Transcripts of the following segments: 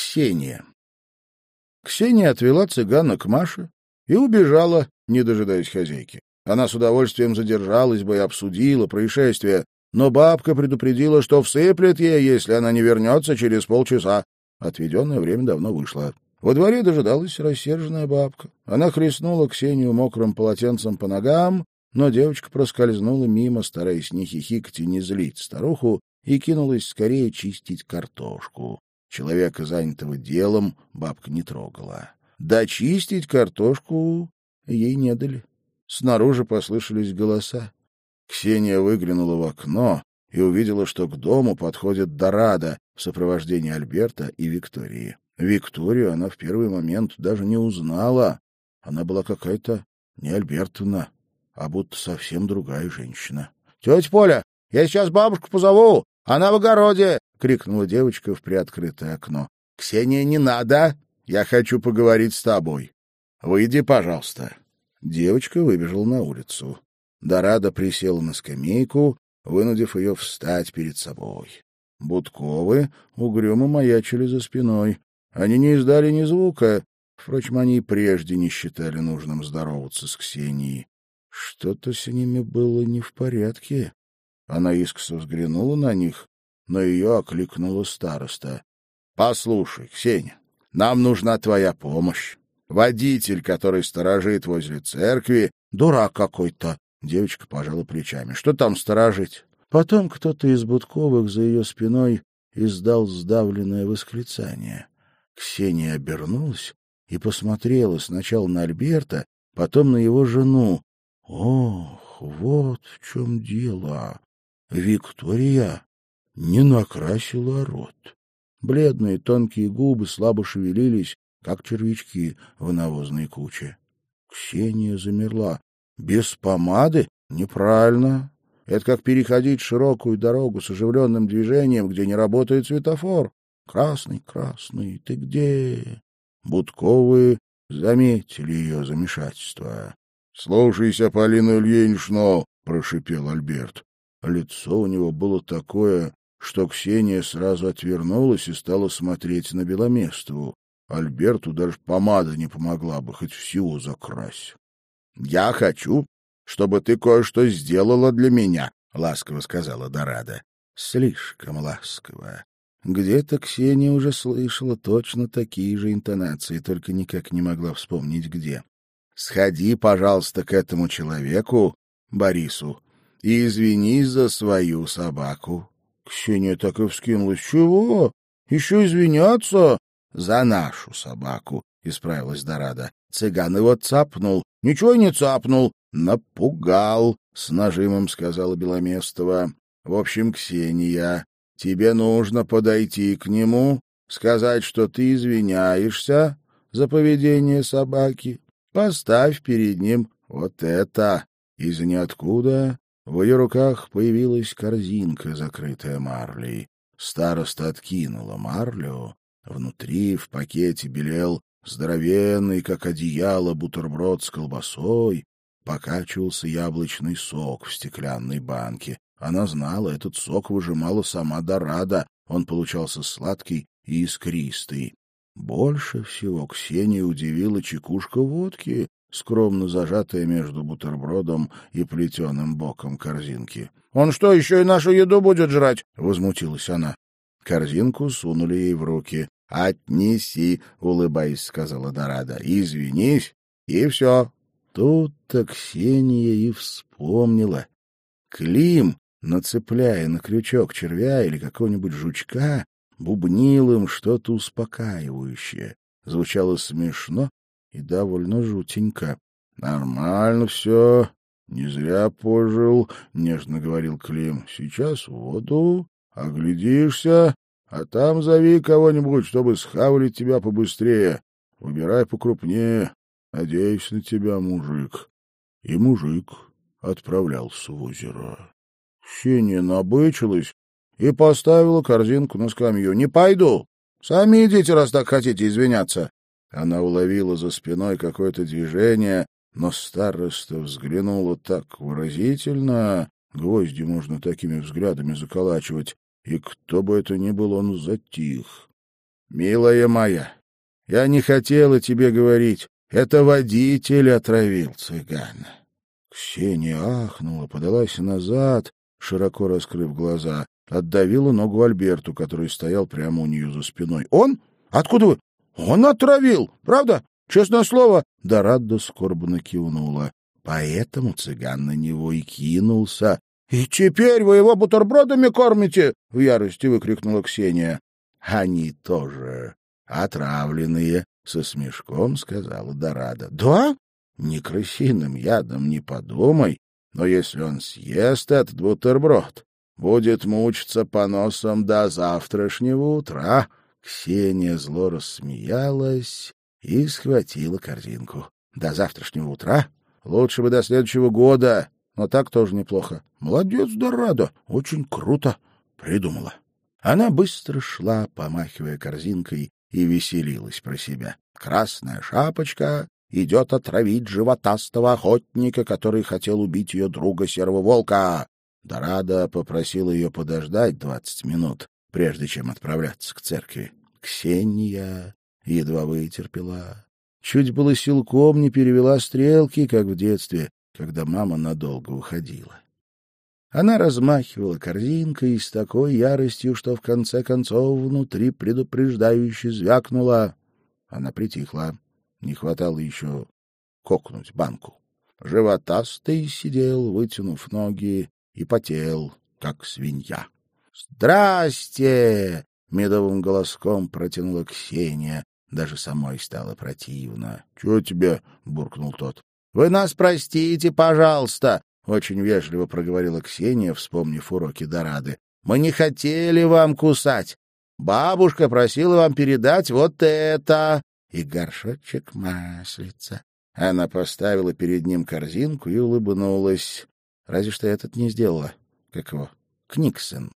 Ксения. Ксения отвела цыгана к Маше и убежала, не дожидаясь хозяйки. Она с удовольствием задержалась бы и обсудила происшествие, но бабка предупредила, что всыплет ей, если она не вернется через полчаса. Отведенное время давно вышло. Во дворе дожидалась рассерженная бабка. Она хлестнула Ксению мокрым полотенцем по ногам, но девочка проскользнула мимо, стараясь не хихикать и не злить старуху, и кинулась скорее чистить картошку. Человека, занятого делом, бабка не трогала. Дочистить картошку ей не дали. Снаружи послышались голоса. Ксения выглянула в окно и увидела, что к дому подходит Дорада в сопровождении Альберта и Виктории. Викторию она в первый момент даже не узнала. Она была какая-то не Альбертовна, а будто совсем другая женщина. — Тетя Поля, я сейчас бабушку позову! Она в огороде! — крикнула девочка в приоткрытое окно. — Ксения, не надо! Я хочу поговорить с тобой. Выйди, пожалуйста. Девочка выбежала на улицу. Дорада присела на скамейку, вынудив ее встать перед собой. Будковы угрюмо маячили за спиной. Они не издали ни звука. Впрочем, они и прежде не считали нужным здороваться с Ксенией. Что-то с ними было не в порядке. Она искоса взглянула на них, но ее окликнула староста. — Послушай, Ксения, нам нужна твоя помощь. Водитель, который сторожит возле церкви, дурак какой-то. Девочка пожала плечами. Что там сторожить? Потом кто-то из Будковых за ее спиной издал сдавленное восклицание. Ксения обернулась и посмотрела сначала на Альберта, потом на его жену. Ох, вот в чем дело. Виктория не накрасила рот. Бледные тонкие губы слабо шевелились, как червячки в навозной куче. Ксения замерла. Без помады? Неправильно. Это как переходить широкую дорогу с оживленным движением, где не работает светофор. Красный, красный, ты где? Будковые заметили ее замешательство. — Слушайся, Полину Ильиничну, — прошипел Альберт. Лицо у него было такое, что Ксения сразу отвернулась и стала смотреть на Беломестову. Альберту даже помада не помогла бы, хоть всего закрась. — Я хочу, чтобы ты кое-что сделала для меня, — ласково сказала Дорада. Слишком ласково. Где-то Ксения уже слышала точно такие же интонации, только никак не могла вспомнить где. — Сходи, пожалуйста, к этому человеку, Борису, и извинись за свою собаку. Ксения так и вскинулась. — Чего? Еще извиняться? — За нашу собаку, — исправилась Дорада. Цыган его цапнул. — Ничего не цапнул. — Напугал, — с нажимом сказала Беломестова. — В общем, Ксения, тебе нужно подойти к нему, сказать, что ты извиняешься за поведение собаки. Поставь перед ним вот это. Из ниоткуда в ее руках появилась корзинка, закрытая марлей. Староста откинула марлю, Внутри в пакете белел здоровенный, как одеяло, бутерброд с колбасой, покачивался яблочный сок в стеклянной банке. Она знала, этот сок выжимала сама Дорада, он получался сладкий и искристый. Больше всего Ксения удивила чекушка водки, скромно зажатая между бутербродом и плетеным боком корзинки. — Он что, еще и нашу еду будет жрать? — возмутилась она. Корзинку сунули ей в руки. «Отнеси», — улыбаясь, сказала Дорада. «Извинись, и все». Тут-то Ксения и вспомнила. Клим, нацепляя на крючок червя или какого-нибудь жучка, бубнил им что-то успокаивающее. Звучало смешно и довольно жутенько. — Нормально все, не зря пожил, — нежно говорил Клим. — Сейчас воду, оглядишься, а там зови кого-нибудь, чтобы схавали тебя побыстрее. Выбирай покрупнее. Надеюсь на тебя, мужик. И мужик отправлялся в озеро. Ксения набычилась и поставила корзинку на скамью. — Не пойду. Сами идите, раз так хотите извиняться. Она уловила за спиной какое-то движение, но староста взглянула так выразительно. Гвозди можно такими взглядами заколачивать, и кто бы это ни был, он затих. Милая моя, я не хотела тебе говорить. Это водитель отравил цыгана. Ксения ахнула, подалась назад, широко раскрыв глаза, отдавила ногу Альберту, который стоял прямо у нее за спиной. «Он? Откуда вы? Он отравил, правда? Честное слово!» Дорадо скорбно кивнула. Поэтому цыган на него и кинулся. — И теперь вы его бутербродами кормите? — в ярости выкрикнула Ксения. — Они тоже отравленные, — со смешком сказала Дорада. — Да? Не крысиным ядом не подумай, но если он съест этот бутерброд, будет мучиться по носам до завтрашнего утра. Ксения зло рассмеялась и схватила корзинку. До завтрашнего утра? Лучше бы до следующего года, но так тоже неплохо. Молодец, Дорадо, очень круто придумала. Она быстро шла, помахивая корзинкой, и веселилась про себя. Красная шапочка идет отравить животастого охотника, который хотел убить ее друга серого волка. Дорада попросила ее подождать двадцать минут, прежде чем отправляться к церкви. Ксения едва вытерпела. Чуть было силком не перевела стрелки, как в детстве, когда мама надолго уходила. Она размахивала корзинкой с такой яростью, что в конце концов внутри предупреждающе звякнула. Она притихла. Не хватало еще кокнуть банку. Животастый сидел, вытянув ноги, и потел, как свинья. «Здрасте!» — медовым голоском протянула Ксения. Даже самой стало противно. — Чего тебе? — буркнул тот. — Вы нас простите, пожалуйста, — очень вежливо проговорила Ксения, вспомнив уроки Дорады. — Мы не хотели вам кусать. Бабушка просила вам передать вот это. И горшочек маслица. Она поставила перед ним корзинку и улыбнулась. Разве что этот не сделала. Как его? Книксон.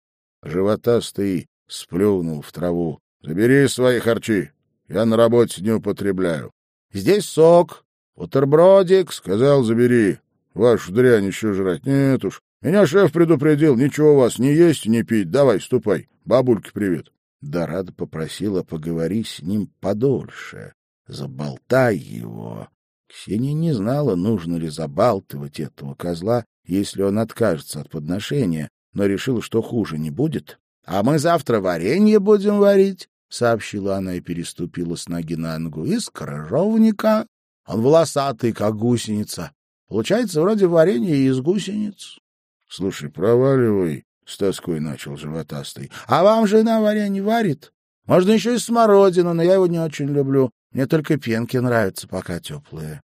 Животастый сплюнул в траву. — Забери свои харчи. Я на работе не употребляю. — Здесь сок. Бутербродик. — Сказал, забери. Вашу дрянь еще жрать. Нет уж. Меня шеф предупредил. Ничего у вас не есть не пить. Давай, ступай. Бабульке привет. Дорада попросила поговорить с ним подольше. Заболтай его. Ксения не знала, нужно ли забалтывать этого козла, если он откажется от подношения, но решила, что хуже не будет. — А мы завтра варенье будем варить, — сообщила она и переступила с ноги на ногу. — Из крыжовника. Он волосатый, как гусеница. Получается, вроде варенье из гусениц. — Слушай, проваливай, — с тоской начал животастый. — А вам жена варенье варит? Можно еще и смородину, но я его не очень люблю. Мне только пенки нравятся, пока теплые.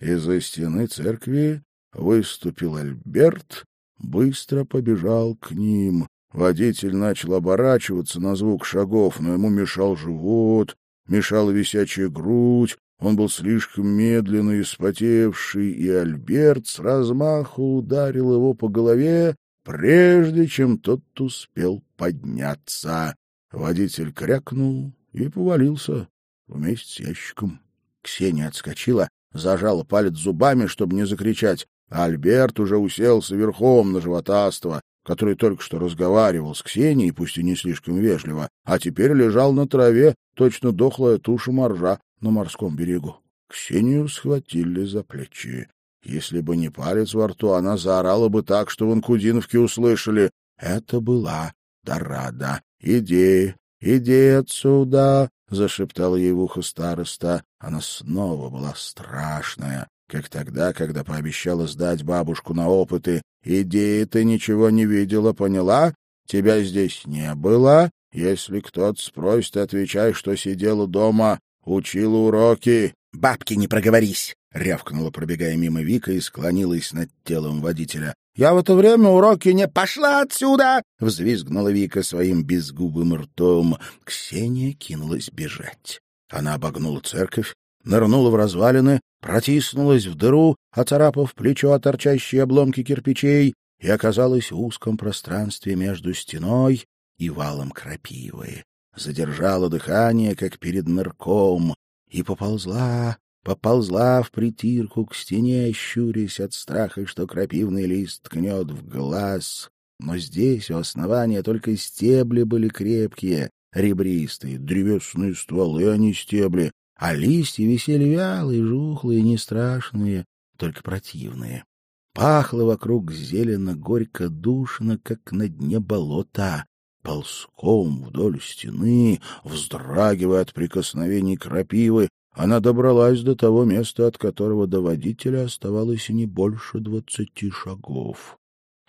Из-за стены церкви выступил Альберт, быстро побежал к ним. Водитель начал оборачиваться на звук шагов, но ему мешал живот, мешала висячая грудь, он был слишком медленный и спотевший, и Альберт с размаху ударил его по голове, прежде чем тот успел подняться. Водитель крякнул и повалился вместе с ящиком. Ксения отскочила, зажала палец зубами, чтобы не закричать, Альберт уже уселся верхом на животаство, который только что разговаривал с Ксенией, пусть и не слишком вежливо, а теперь лежал на траве, точно дохлая туша моржа, на морском берегу. Ксению схватили за плечи. Если бы не палец во рту, она заорала бы так, что в Анкудиновке услышали. Это была Дорада. «Иди, иди отсюда!» — зашептал ей в ухо староста. Она снова была страшная, как тогда, когда пообещала сдать бабушку на опыты. «Иди, ты ничего не видела, поняла? Тебя здесь не было. Если кто-то спросит, отвечай, что сидела дома Учила уроки. Бабки, не проговорись! — рявкнула, пробегая мимо Вика и склонилась над телом водителя. — Я в это время уроки не... Пошла отсюда! — взвизгнула Вика своим безгубым ртом. Ксения кинулась бежать. Она обогнула церковь, нырнула в развалины, протиснулась в дыру, оцарапав плечо о торчащие обломки кирпичей, и оказалась в узком пространстве между стеной и валом крапивы задержала дыхание, как перед нырком, и поползла, поползла в притирку к стене, щурясь от страха, что крапивный лист ткнет в глаз. Но здесь, у основания, только стебли были крепкие, ребристые древесные стволы, а не стебли, а листья висели вялые, жухлые, не страшные, только противные. Пахло вокруг зелено, горько, душно, как на дне болота. Ползком вдоль стены, вздрагивая от прикосновений крапивы, она добралась до того места, от которого до водителя оставалось не больше двадцати шагов.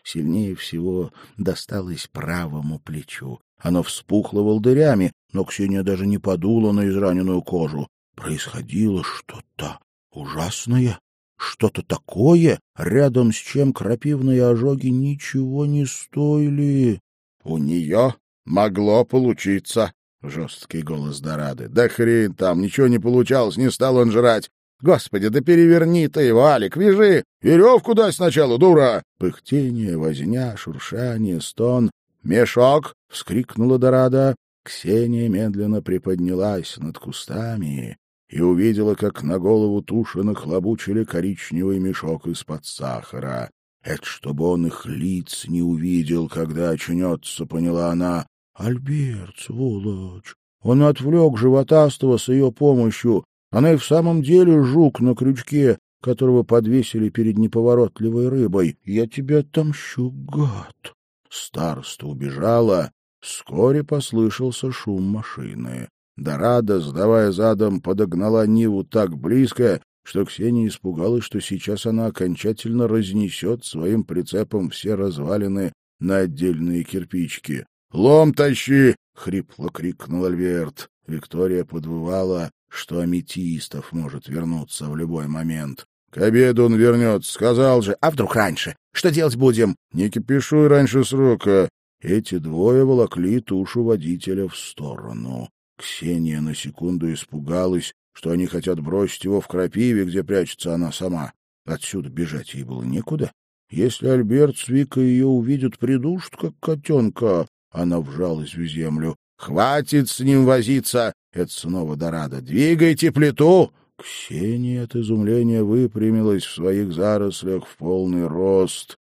Сильнее всего досталось правому плечу. Оно вспухло волдырями, но Ксения даже не подула на израненную кожу. Происходило что-то ужасное, что-то такое, рядом с чем крапивные ожоги ничего не стоили. — У нее могло получиться, — жесткий голос Дорады. — Да хрен там, ничего не получалось, не стал он жрать. Господи, да переверни ты его, Алик, вяжи! Веревку дай сначала, дура! Пыхтение, возня, шуршание, стон. «Мешок!» — вскрикнула Дорада. Ксения медленно приподнялась над кустами и увидела, как на голову туши нахлобучили коричневый мешок из-под сахара. Это чтобы он их лиц не увидел, когда очнется, поняла она. Альберт, сволочь! Он отвлек животастого с ее помощью. Она и в самом деле жук на крючке, которого подвесили перед неповоротливой рыбой. Я тебя отомщу, гад! Староста убежала. Вскоре послышался шум машины. Дорада, сдавая задом, подогнала Ниву так близко, что Ксения испугалась, что сейчас она окончательно разнесет своим прицепом все развалины на отдельные кирпичики. «Лом тащи!» — хрипло крикнул Альверт. Виктория подвывала, что аметистов может вернуться в любой момент. — К обеду он вернется, сказал же. — А вдруг раньше? Что делать будем? — Не кипишуй раньше срока. Эти двое волокли тушу водителя в сторону. Ксения на секунду испугалась, что они хотят бросить его в крапиве, где прячется она сама. Отсюда бежать ей было некуда. Если Альберт с Викой ее увидят, придушат, как котенка. Она вжалась в землю. — Хватит с ним возиться! Это снова Дорадо. — Двигайте плиту! Ксения от изумления выпрямилась в своих зарослях в полный рост.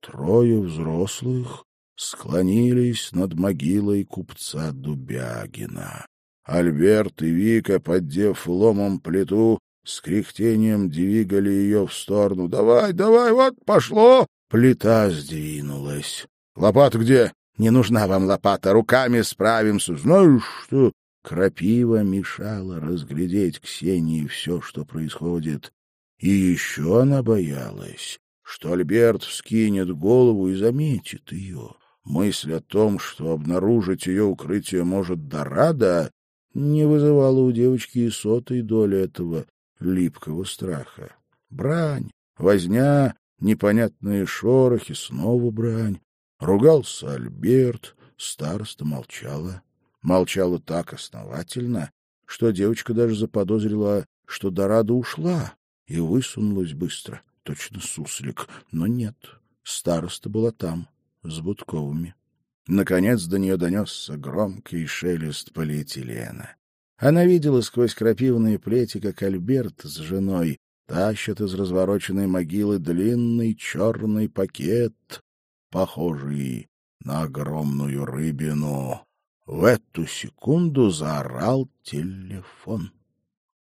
Трое взрослых склонились над могилой купца Дубягина. Альберт и Вика, поддев ломом плиту, с кряхтением двигали ее в сторону. «Давай, давай, вот, пошло!» Плита сдвинулась. «Лопата где?» «Не нужна вам лопата, руками справимся». «Знаешь что?» Крапива мешала разглядеть Ксении все, что происходит. И еще она боялась, что Альберт вскинет голову и заметит ее. Мысль о том, что обнаружить ее укрытие может Дорада, не вызывало у девочки и сотой доли этого липкого страха. Брань, возня, непонятные шорохи, снова брань. Ругался Альберт, староста молчала. Молчала так основательно, что девочка даже заподозрила, что Дорада ушла и высунулась быстро, точно суслик. Но нет, староста была там, с Будковыми. Наконец до нее донесся громкий шелест полиэтилена. Она видела сквозь крапивные плети, как Альберт с женой тащат из развороченной могилы длинный черный пакет, похожий на огромную рыбину. В эту секунду заорал телефон.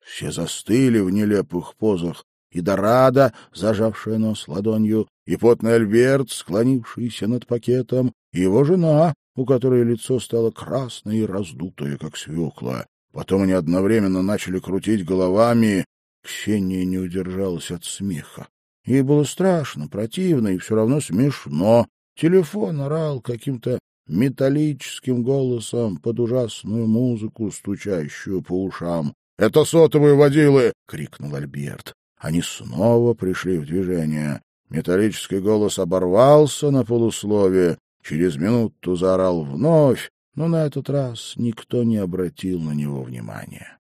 Все застыли в нелепых позах, и Дорада, зажавшая нос ладонью, и потный Альберт, склонившийся над пакетом, его жена, у которой лицо стало красное и раздутое, как свекла. Потом они одновременно начали крутить головами. Ксения не удержалась от смеха. Ей было страшно, противно и все равно смешно. Телефон орал каким-то металлическим голосом под ужасную музыку, стучащую по ушам. — Это сотовые водилы! — крикнул Альберт. Они снова пришли в движение. Металлический голос оборвался на полусловие, через минуту заорал вновь, но на этот раз никто не обратил на него внимания.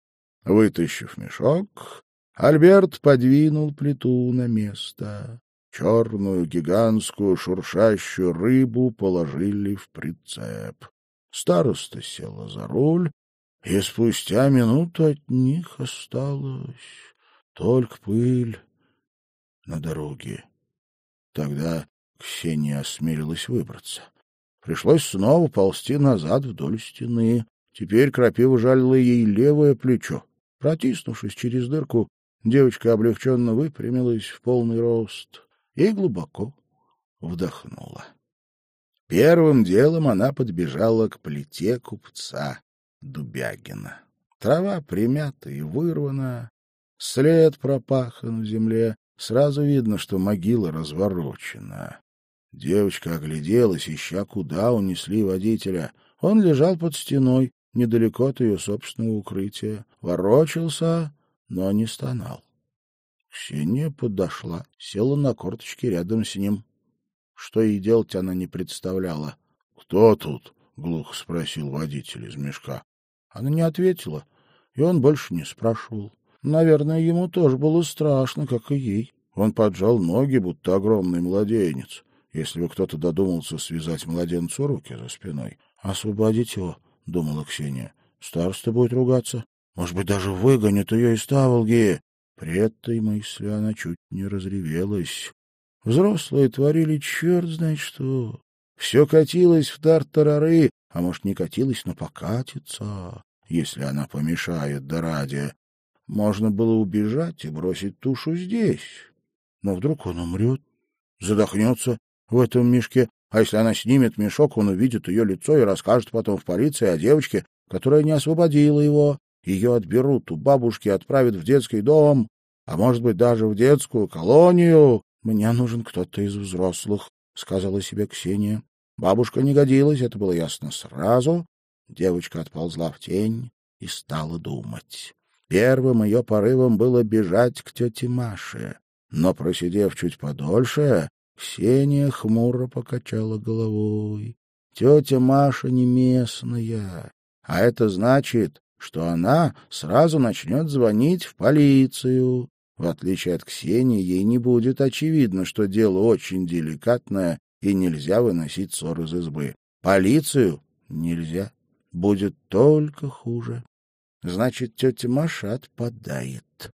Вытащив мешок, Альберт подвинул плиту на место. Черную, гигантскую, шуршащую рыбу положили в прицеп. Староста села за руль, и спустя минуту от них осталась только пыль на дороге. Тогда Ксения осмелилась выбраться. Пришлось снова ползти назад вдоль стены. Теперь крапива жалила ей левое плечо. Протиснувшись через дырку, девочка облегченно выпрямилась в полный рост и глубоко вдохнула. Первым делом она подбежала к плите купца Дубягина. Трава примята и вырвана, след пропахан в земле, сразу видно, что могила разворочена. Девочка огляделась, ища, куда унесли водителя. Он лежал под стеной, недалеко от ее собственного укрытия, ворочался, но не стонал. Ксения подошла, села на корточки рядом с ним. Что ей делать она не представляла. — Кто тут? — глухо спросил водитель из мешка. Она не ответила, и он больше не спрашивал. Наверное, ему тоже было страшно, как и ей. Он поджал ноги, будто огромный младенец. Если бы кто-то додумался связать младенцу руки за спиной. — Освободить его, — думала Ксения. — Староста будет ругаться. Может быть, даже выгонит ее из Таволги. При этой мысли она чуть не разревелась. Взрослые творили черт знает что. Все катилось в тартарары, а может, не катилось, но покатится, если она помешает Дораде. Можно было убежать и бросить тушу здесь. Но вдруг он умрет, задохнется в этом мешке, а если она снимет мешок, он увидит ее лицо и расскажет потом в полиции о девочке, которая не освободила его. Ее отберут у бабушки и отправят в детский дом, а может быть даже в детскую колонию. Мне нужен кто-то из взрослых, — сказала себе Ксения. Бабушка не годилась, это было ясно сразу. Девочка отползла в тень и стала думать. Первым ее порывом было бежать к тете Маше. Но, просидев чуть подольше, Ксения хмуро покачала головой. Тетя Маша не местная, а это значит, что она сразу начнет звонить в полицию. В отличие от Ксении, ей не будет очевидно, что дело очень деликатное и нельзя выносить ссор из избы. Полицию нельзя. Будет только хуже. Значит, тетя Маша отпадает.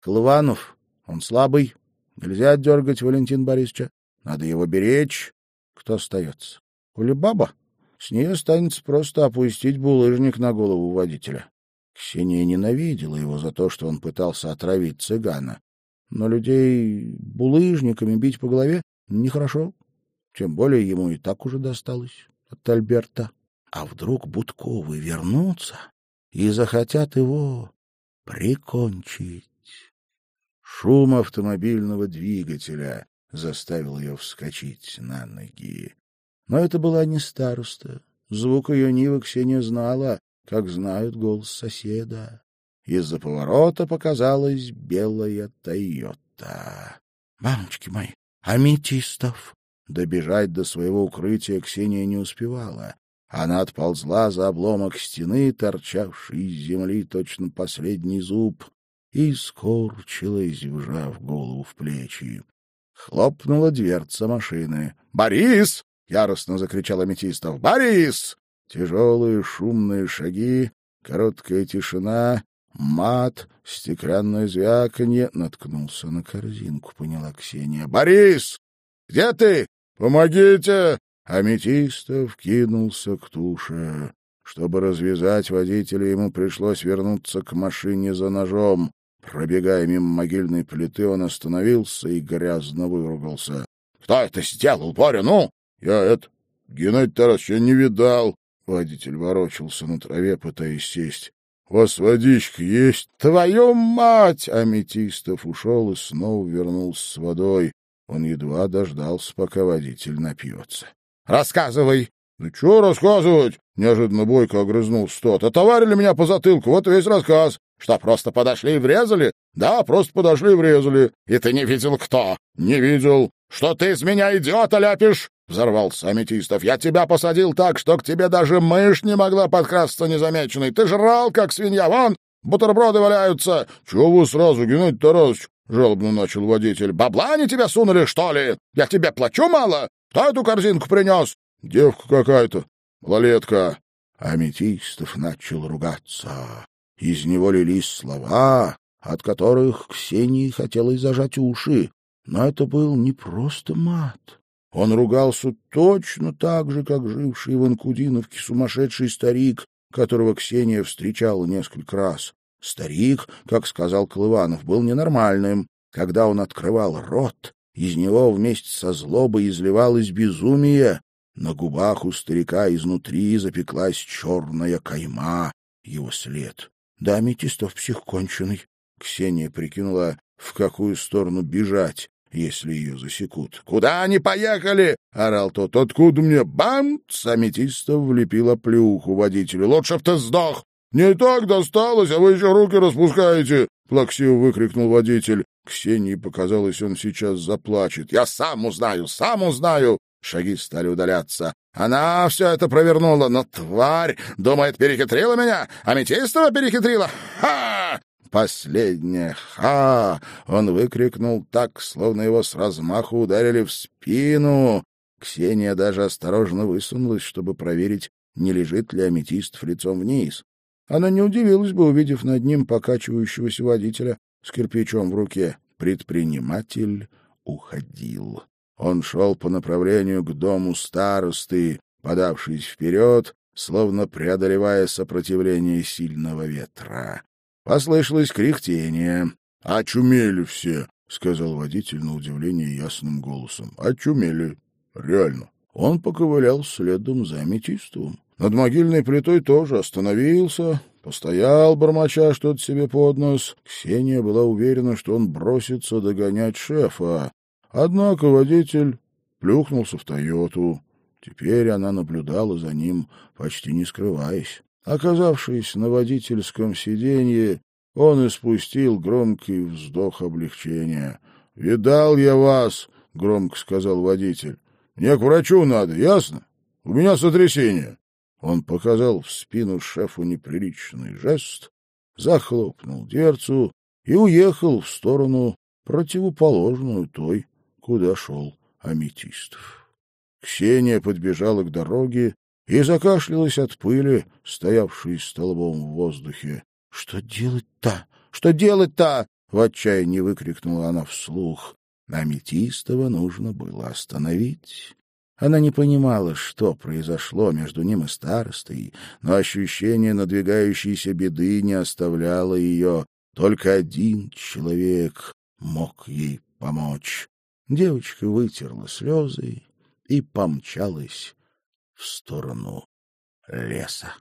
Клыванов, он слабый. Нельзя дергать Валентин Борисовича. Надо его беречь. Кто остается? Кулебаба? С нее останется просто опустить булыжник на голову водителя. Ксения ненавидела его за то, что он пытался отравить цыгана. Но людей булыжниками бить по голове нехорошо. Тем более ему и так уже досталось от Альберта. А вдруг Будковы вернутся и захотят его прикончить? Шум автомобильного двигателя заставил ее вскочить на ноги. Но это была не староста. Звук ее Нивы Ксения знала, как знают голос соседа. Из-за поворота показалась белая Тойота. — Мамочки мои, аметистов! Добежать до своего укрытия Ксения не успевала. Она отползла за обломок стены, торчавший из земли точно последний зуб, и скорчилась, вжав голову в плечи. Хлопнула дверца машины. «Борис!» — яростно закричал Аметистов. «Борис!» Тяжелые шумные шаги, короткая тишина, мат, стеклянное звяканье. Наткнулся на корзинку, поняла Ксения. «Борис! Где ты? Помогите!» Аметистов кинулся к туше. Чтобы развязать водителя, ему пришлось вернуться к машине за ножом. Пробегая мимо могильной плиты, он остановился и грязно выругался. — Кто это сделал, Боря, ну? — Я это... Геннадий Тарасович, я не видал. Водитель ворочался на траве, пытаясь сесть. — У вас водичка есть? — Твою мать! Аметистов ушел и снова вернулся с водой. Он едва дождался, пока водитель напьется. — Рассказывай! — Ну, что рассказывать? — неожиданно бойко огрызнулся тот. — Отоварили меня по затылку, вот весь рассказ. Что, просто подошли и врезали? Да, просто подошли и врезали. И ты не видел кто? Не видел. Что ты из меня идиота ляпишь? Взорвался Аметистов. Я тебя посадил так, что к тебе даже мышь не могла подкрасться незамеченной. Ты жрал, как свинья. Вон, бутерброды валяются. Чего вы сразу, Геннадий Тарасович? Жалобно начал водитель. Бабла они тебя сунули, что ли? Я тебе плачу мало? Кто эту корзинку принес? Девка какая-то. Малолетка. Аметистов начал ругаться. Из него лились слова, от которых Ксении хотелось зажать уши. Но это был не просто мат. Он ругался точно так же, как живший в Анкудиновке сумасшедший старик, которого Ксения встречала несколько раз. Старик, как сказал Клыванов, был ненормальным. Когда он открывал рот, из него вместе со злобой изливалось безумие. На губах у старика изнутри запеклась черная кайма, его след. Да, Метистов псих конченый. Ксения прикинула, в какую сторону бежать, если ее засекут. — Куда они поехали? — орал тот. — Откуда мне? Бамц! Аметистов влепила плюху водителю. — Лучше б ты сдох! — Не так досталось, а вы еще руки распускаете! — плаксиво выкрикнул водитель. Ксении показалось, он сейчас заплачет. — Я сам узнаю, сам узнаю! Шаги стали удаляться. Она все это провернула, но тварь, думает, перехитрила меня? Аметистова перехитрила? Ха! Последнее «Ха!» он выкрикнул так, словно его с размаху ударили в спину. Ксения даже осторожно высунулась, чтобы проверить, не лежит ли аметист лицом вниз. Она не удивилась бы, увидев над ним покачивающегося водителя с кирпичом в руке. Предприниматель уходил. Он шел по направлению к дому старосты, подавшись вперед, словно преодолевая сопротивление сильного ветра. Послышалось кряхтение. «Очумели все!» — сказал водитель на удивление ясным голосом. «Очумели. Реально». Он поковылял следом за аметистовым. Над могильной плитой тоже остановился, постоял, бормоча что-то себе под нос. Ксения была уверена, что он бросится догонять шефа. Однако водитель плюхнулся в «Тойоту». Теперь она наблюдала за ним, почти не скрываясь. Оказавшись на водительском сиденье, он испустил громкий вздох облегчения. — Видал я вас, — громко сказал водитель. — Мне к врачу надо, ясно? У меня сотрясение. Он показал в спину шефу неприличный жест, захлопнул дверцу и уехал в сторону, противоположную той, куда шел Аметистов. Ксения подбежала к дороге и закашлялась от пыли, стоявшей столбом в воздухе. — Что делать-то? Что делать-то? — в отчаянии выкрикнула она вслух. Аметистова нужно было остановить. Она не понимала, что произошло между ним и старостой, но ощущение надвигающейся беды не оставляло ее. Только один человек мог ей помочь. Девочка вытерла слезы и помчалась в сторону леса.